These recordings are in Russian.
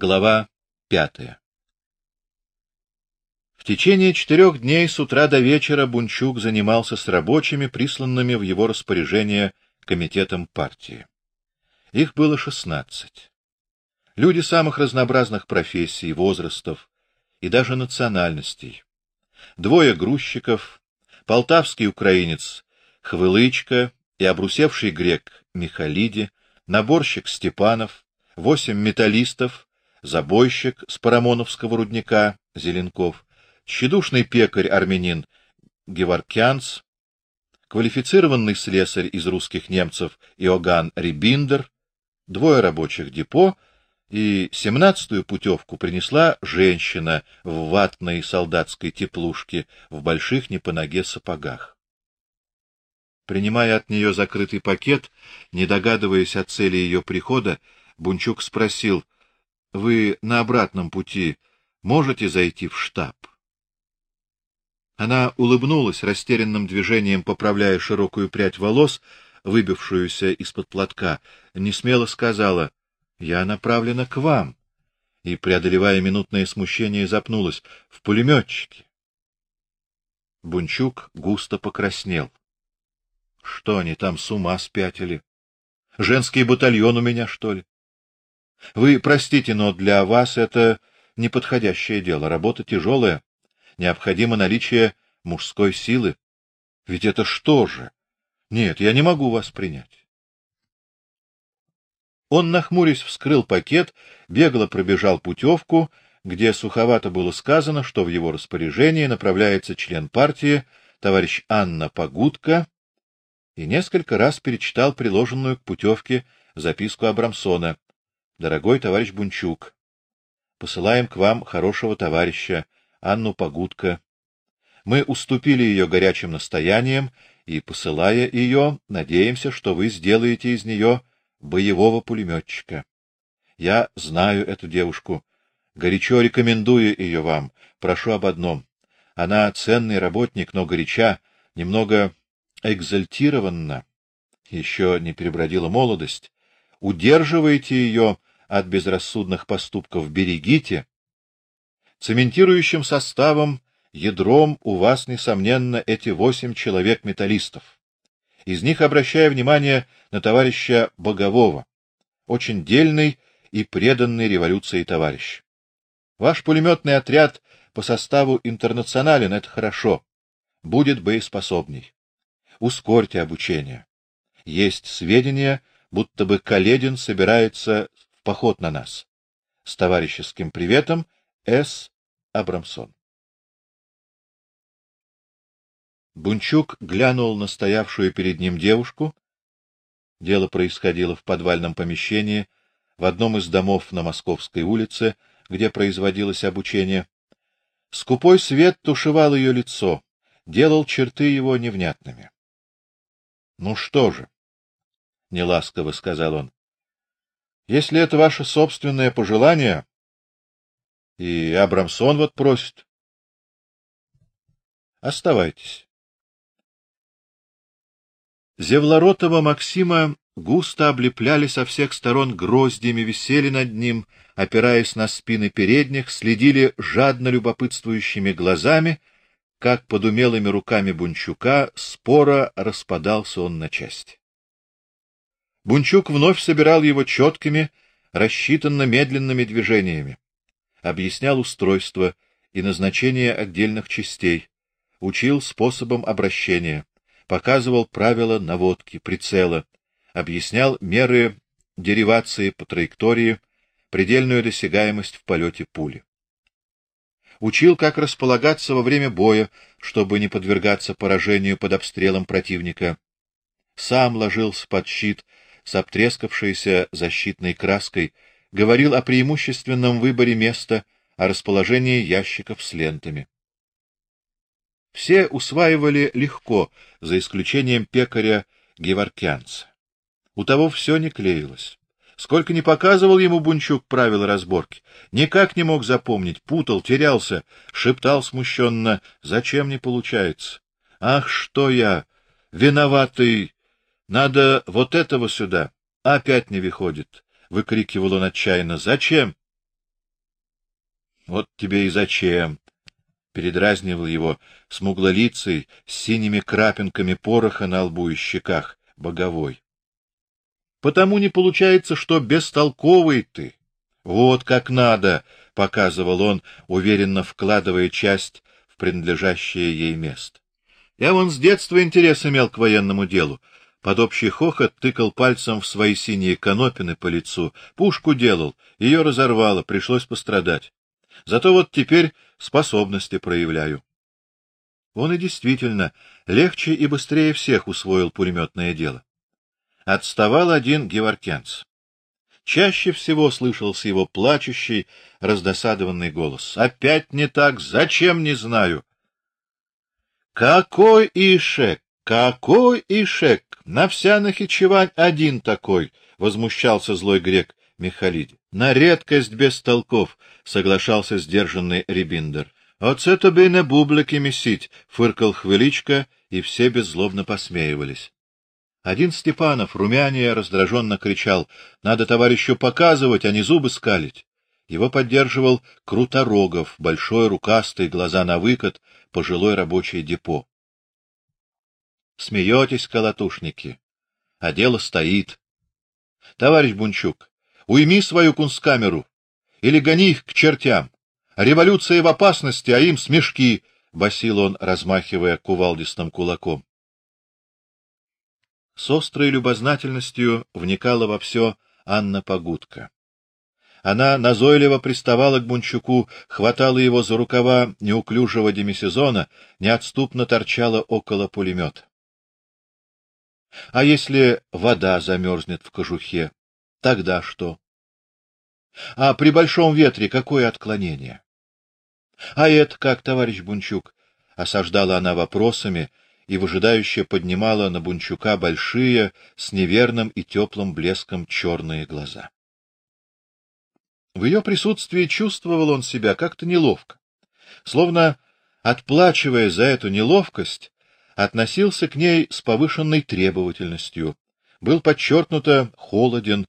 Глава пятая В течение четырех дней с утра до вечера Бунчук занимался с рабочими, присланными в его распоряжение комитетом партии. Их было шестнадцать. Люди самых разнообразных профессий, возрастов и даже национальностей. Двое грузчиков, полтавский украинец Хвылычка и обрусевший грек Михалиди, наборщик Степанов, восемь металлистов, забойщик с Парамоновского рудника Зеленков, тщедушный пекарь-армянин Геворкянц, квалифицированный слесарь из русских немцев Иоганн Рибиндер, двое рабочих депо и семнадцатую путевку принесла женщина в ватной солдатской теплушке в больших не по ноге сапогах. Принимая от нее закрытый пакет, не догадываясь о цели ее прихода, Бунчук спросил: вы на обратном пути можете зайти в штаб? Она улыбнулась растерянным движением, поправляя широкую прядь волос, выбившуюся из-под платка, не смело сказала: "Я направлена к вам". И преодолевая минутное смущение, запнулась: "В пулеметчике». Бунчук густо покраснел. Что они там с ума спятили? Женский батальон у меня, что ли? Вы простите, но для вас это неподходящее дело, работа тяжелая, необходимо наличие мужской силы. Ведь это что же? Нет, я не могу вас принять. Он нахмурясь вскрыл пакет, бегло пробежал путевку, где суховато было сказано, что в его распоряжении направляется член партии товарищ Анна Погудка, и несколько раз перечитал приложенную к путевке записку Абрамсона. Дорогой товарищ Бунчук, посылаем к вам хорошего товарища, Анну Погудка. Мы уступили ее горячим настояниям и, посылая ее, надеемся, что вы сделаете из нее боевого пулеметчика. Я знаю эту девушку, горячо рекомендую ее вам. Прошу об одном: она ценный работник, но горяча, немного экзальтированна, еще не перебродила молодость. Удерживайте ее от безрассудных поступков берегите. Цементирующим составом, ядром у вас несомненно эти восемь человек-металлистов. Из них обращаю внимание на товарища Богового, очень дельный и преданный революции товарищ. Ваш пулеметный отряд по составу интернационален это хорошо. Будет боеспособней. Ускорьте обучение. Есть сведения, будто бы Каледин собирается поход на нас. С товарищеским приветом, С. Абрамсон. Бунчук глянул на стоявшую перед ним девушку. Дело происходило в подвальном помещении в одном из домов на Московской улице, где производилось обучение. Скупой свет тушевал ее лицо, делал черты его невнятными. Ну что же, неласково сказал он. Если это ваше собственное пожелание, и Абрамсон вот просит, оставайтесь. Зевлоротова Максима густо облепляли со всех сторон гроздьями, висели над ним, опираясь на спины передних, следили жадно любопытствующими глазами, как под умелыми руками Бунчука спора распадался он на части. Бунчук вновь собирал его четкими, рассчитанно медленными движениями, объяснял устройство и назначение отдельных частей, учил способам обращения, показывал правила наводки, прицела, объяснял меры деривации по траектории, предельную досягаемость в полете пули. Учил, как располагаться во время боя, чтобы не подвергаться поражению под обстрелом противника. Сам ложился под щит с обтрескавшейся защитной краской, говорил о преимущественном выборе места, о расположении ящиков с лентами. Все усваивали легко, за исключением пекаря Геворкянца. У того все не клеилось. Сколько ни показывал ему Бунчук правила разборки, никак не мог запомнить, путал, терялся, шептал смущенно: "Зачем не получается? Ах, что я виноватый надо вот этого сюда. Опять не выходит, выкрикивал он отчаянно. Зачем? Вот тебе и зачем? Передразнивал его смуглолицый с синими крапинками пороха на лбу и щеках, боговой. Потому не получается, что бестолковый ты. Вот как надо, показывал он, уверенно вкладывая часть в принадлежащее ей место. Я вон с детства интерес имел к военному делу. Под общий хохот тыкал пальцем в свои синие конопины по лицу. Пушку делал, ее разорвало, пришлось пострадать. Зато вот теперь способности проявляю. Он и действительно легче и быстрее всех усвоил пулеметное дело. Отставал один Геворкянц. Чаще всего слышался его плачущий, раздосадованный голос. Опять не так, зачем не знаю. Какой Ишек, какой Ишек, на вся Нахичевань один такой, возмущался злой грек Михалид. На редкость без толков, соглашался сдержанный Рибиндер. Оце тобі не бублики месить, фыркал Хвеличка, и все беззлобно посмеивались. Один Степанов, румянее, раздраженно кричал: "Надо товарищу показывать, а не зубы скалить". Его поддерживал Круторогов, большой, рукастый, глаза на выкат, пожилой рабочий депо. Смеетесь, колотушники, а дело стоит. Товарищ Бунчук, уйми свою кунсткамеру или гони их к чертям. Революция в опасности, а им смешки, басил он, размахивая кувалдистым кулаком с острой любознательностью вникала во все Анна Погудка. Она назойливо приставала к Бунчуку, хватала его за рукава неуклюжего демисезона, неотступно торчала около пулемета. А если вода замерзнет в кожухе, тогда что? А при большом ветре какое отклонение? А это как, товарищ Бунчук? осаждала она вопросами, и выжидающе поднимала на Бунчука большие, с неверным и теплым блеском черные глаза. В ее присутствии чувствовал он себя как-то неловко, словно отплачивая за эту неловкость, относился к ней с повышенной требовательностью, был подчеркнуто холоден,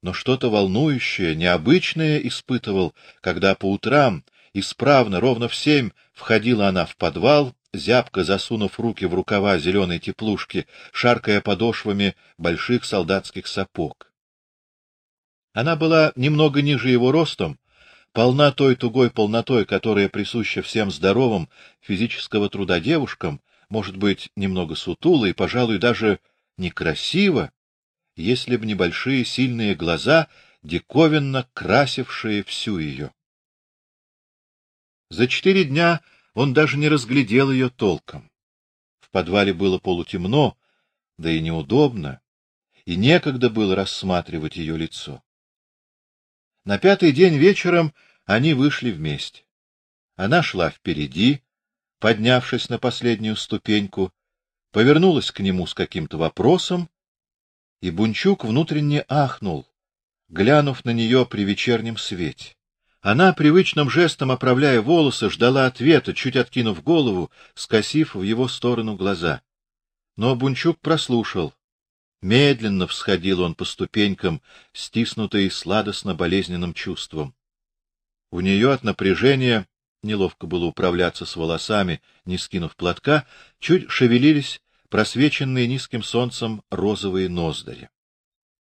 но что-то волнующее, необычное испытывал, когда по утрам исправно ровно в семь входила она в подвал зябко засунув руки в рукава зеленой теплушки, шаркая подошвами больших солдатских сапог. Она была немного ниже его ростом, полна той тугой полнотой, которая присуща всем здоровым физического труда девушкам, может быть, немного сутула и, пожалуй, даже некрасиво, если б небольшие сильные глаза, диковинно красившие всю ее. За четыре дня он даже не разглядел ее толком. В подвале было полутемно, да и неудобно, и некогда было рассматривать ее лицо. На пятый день вечером они вышли вместе. Она шла впереди, поднявшись на последнюю ступеньку, повернулась к нему с каким-то вопросом, и Бунчук внутренне ахнул, глянув на нее при вечернем свете. Она привычным жестом оправляя волосы, ждала ответа, чуть откинув голову, скосив в его сторону глаза. Но Бунчук прослушал. Медленно всходил он по ступенькам, стиснутый сладостно болезненным чувством. У нее от напряжения неловко было управляться с волосами, не скинув платка, чуть шевелились просвеченные низким солнцем розовые ноздри.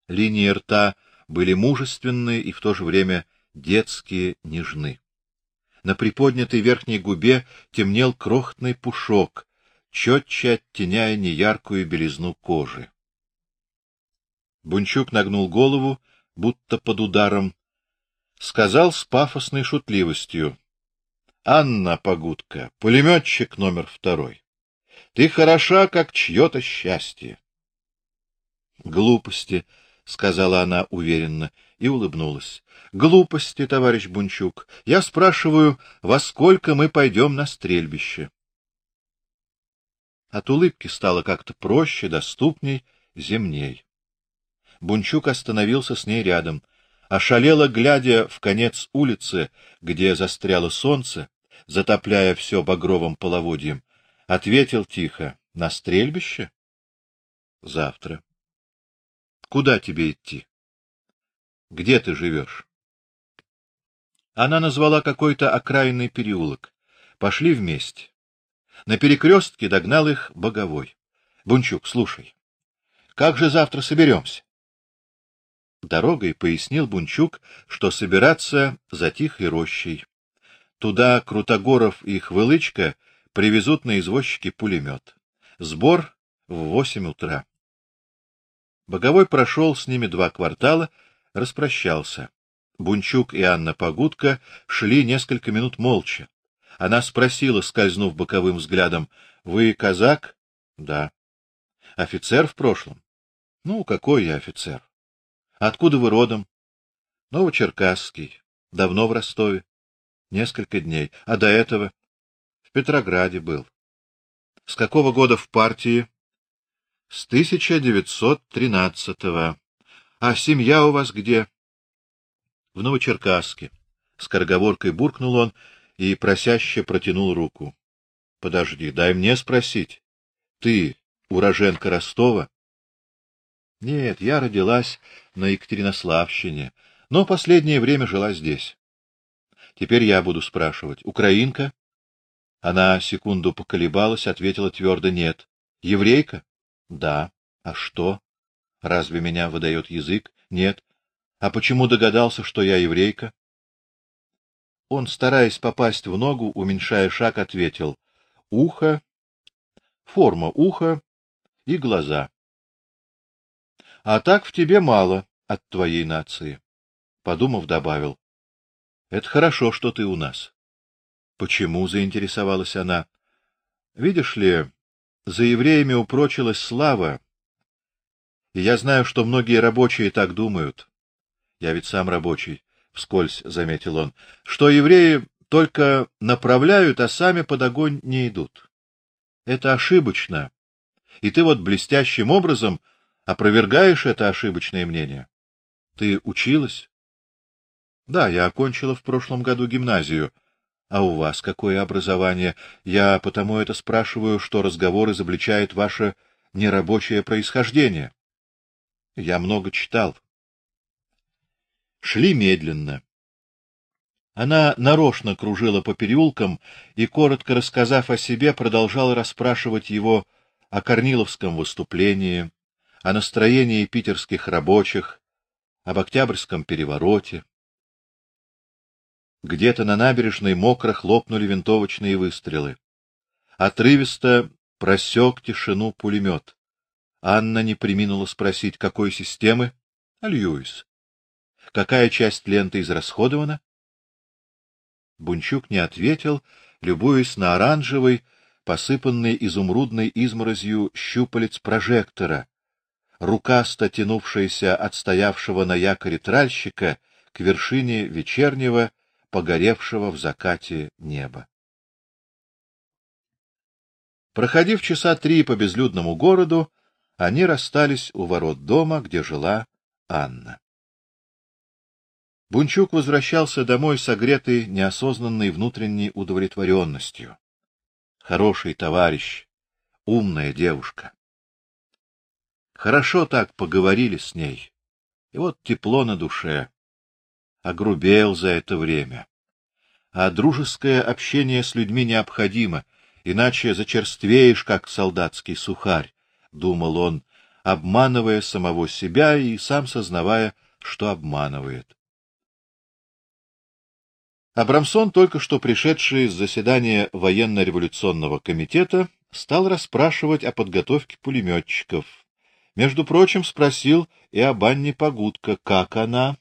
Линии рта были мужественные и в то же время детские нежны. На приподнятой верхней губе темнел крохотный пушок, четче оттеняя неяркую белизну кожи. Бунчук нагнул голову, будто под ударом, сказал с пафосной шутливостью: "Анна Погудка, пулеметчик номер второй. Ты хороша, как чье-то счастье". Глупости, сказала она уверенно и улыбнулась. Глупости, товарищ Бунчук. Я спрашиваю, во сколько мы пойдем на стрельбище? От улыбки стало как-то проще, доступней, земней. Бунчук остановился с ней рядом, ошалело глядя в конец улицы, где застряло солнце, затопляя все багровым половодьем, ответил тихо: "На стрельбище? Завтра. Куда тебе идти? Где ты живешь?» Она назвала какой-то окраинный переулок. Пошли вместе. На перекрестке догнал их боговой. Бунчук, слушай. Как же завтра соберемся? Дорогой пояснил Бунчук, что собираться за тихой рощей. Туда Крутогоров и Хвылычка привезут на извозчике пулемет. Сбор в восемь утра. Боговой прошел с ними два квартала, распрощался. Бунчук и Анна Погудка шли несколько минут молча. Она спросила, скользнув боковым взглядом: "Вы казак?" "Да". "Офицер в прошлом?" "Ну, какой я офицер? Откуда вы родом?" "Новочеркасский. Давно в Ростове. Несколько дней. А до этого в Петрограде был. С какого года в партии?" С 1913-го. А семья у вас где? В Новочеркасске. С корговоркой буркнул он и просяще протянул руку. Подожди, дай мне спросить. Ты уроженка Ростова? Нет, я родилась на Екатеринославщине, но последнее время жила здесь. Теперь я буду спрашивать. Украинка? Она секунду поколебалась, ответила твердо нет. Еврейка? Да. А что? Разве меня выдает язык? Нет. А почему догадался, что я еврейка? Он, стараясь попасть в ногу, уменьшая шаг, ответил: ухо, форма уха и глаза. А так в тебе мало от твоей нации. Подумав, добавил: это хорошо, что ты у нас. Почему заинтересовалась она? Видишь ли, за евреями упрочилась слава, и я знаю, что многие рабочие так думают. Я ведь сам рабочий, вскользь заметил он, что евреи только направляют, а сами под огонь не идут. Это ошибочно. И ты вот блестящим образом опровергаешь это ошибочное мнение. Ты училась? Да, я окончила в прошлом году гимназию. А у вас какое образование? Я потому это спрашиваю, что разговор изобличает ваше нерабочее происхождение. Я много читал. Шли медленно. Она нарочно кружила по переулкам и коротко рассказав о себе, продолжала расспрашивать его о Корниловском выступлении, о настроении питерских рабочих, об Октябрьском перевороте. Где-то на набережной мокро хлопнули винтовочные выстрелы. Отрывисто просек тишину пулемет. Анна не преминула спросить, какой системы? Льюис. Какая часть ленты израсходована? Бунчук не ответил, любуясь на оранжевый, посыпанный изумрудной изморозью щупалец прожектора. Рука, статянувшаяся от стоявшего на якоре тральщика к вершине вечернего погоревшего в закате неба. Проходив часа три по безлюдному городу, они расстались у ворот дома, где жила Анна. Бунчук возвращался домой согретый неосознанной внутренней удовлетворенностью. Хороший товарищ, умная девушка. Хорошо так поговорили с ней. И вот тепло на душе огрубел за это время. А дружеское общение с людьми необходимо, иначе зачерствеешь, как солдатский сухарь, думал он, обманывая самого себя и сам сознавая, что обманывает. Абрамсон, только что пришедший с заседания военно-революционного комитета, стал расспрашивать о подготовке пулеметчиков. Между прочим, спросил и об Анне Погудко, как она,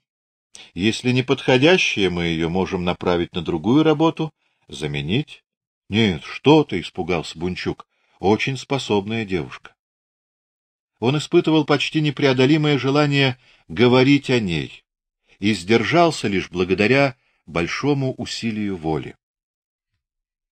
если не подходящая, мы ее можем направить на другую работу, заменить. Нет, что ты, испугался Бунчук. Очень способная девушка. Он испытывал почти непреодолимое желание говорить о ней и сдержался лишь благодаря большому усилию воли.